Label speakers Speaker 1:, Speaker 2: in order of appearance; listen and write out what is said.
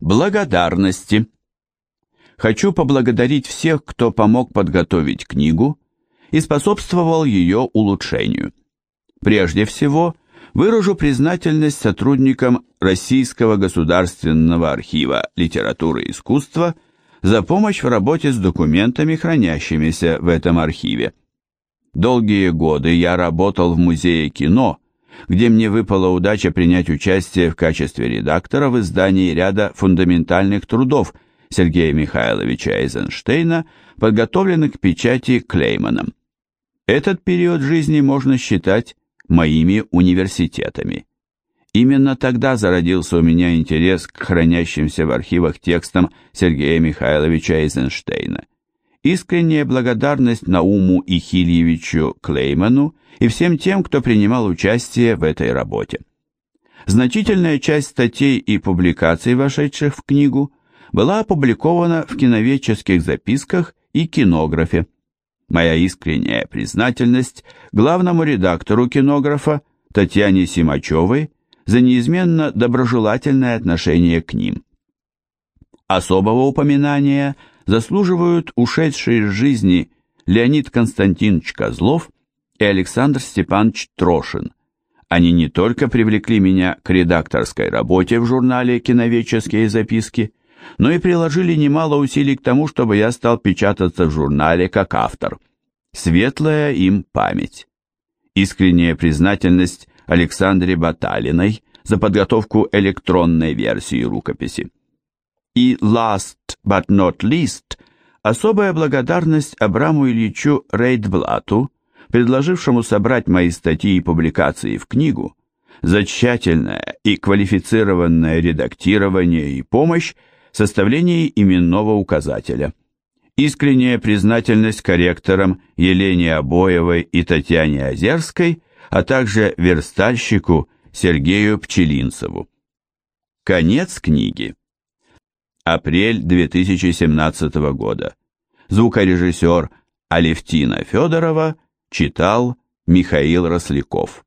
Speaker 1: Благодарности. Хочу поблагодарить всех, кто помог подготовить книгу и способствовал ее улучшению. Прежде всего, выражу признательность сотрудникам Российского государственного архива литературы и искусства за помощь в работе с документами, хранящимися в этом архиве. Долгие годы я работал в Музее кино, где мне выпала удача принять участие в качестве редактора в издании ряда фундаментальных трудов Сергея Михайловича Эйзенштейна, подготовленных к печати Клейманом. Этот период жизни можно считать моими университетами. Именно тогда зародился у меня интерес к хранящимся в архивах текстам Сергея Михайловича Эйзенштейна. Искренняя благодарность Науму Ихильевичу Клейману и всем тем, кто принимал участие в этой работе. Значительная часть статей и публикаций, вошедших в книгу, была опубликована в киноведческих записках и кинографе. Моя искренняя признательность главному редактору кинографа Татьяне Симачевой за неизменно доброжелательное отношение к ним. Особого упоминания заслуживают ушедшие из жизни Леонид Константинович Козлов и Александр Степанович Трошин. Они не только привлекли меня к редакторской работе в журнале «Киноведческие записки», но и приложили немало усилий к тому, чтобы я стал печататься в журнале как автор. Светлая им память. Искренняя признательность Александре Баталиной за подготовку электронной версии рукописи. И last but not least, особая благодарность Абраму Ильичу Рейдблату, предложившему собрать мои статьи и публикации в книгу, за тщательное и квалифицированное редактирование и помощь в составлении именного указателя. Искренняя признательность корректорам Елене Обоевой и Татьяне Озерской, а также верстальщику Сергею Пчелинцеву. Конец книги. Апрель 2017 года. Звукорежиссер Алевтина Федорова читал Михаил Росляков.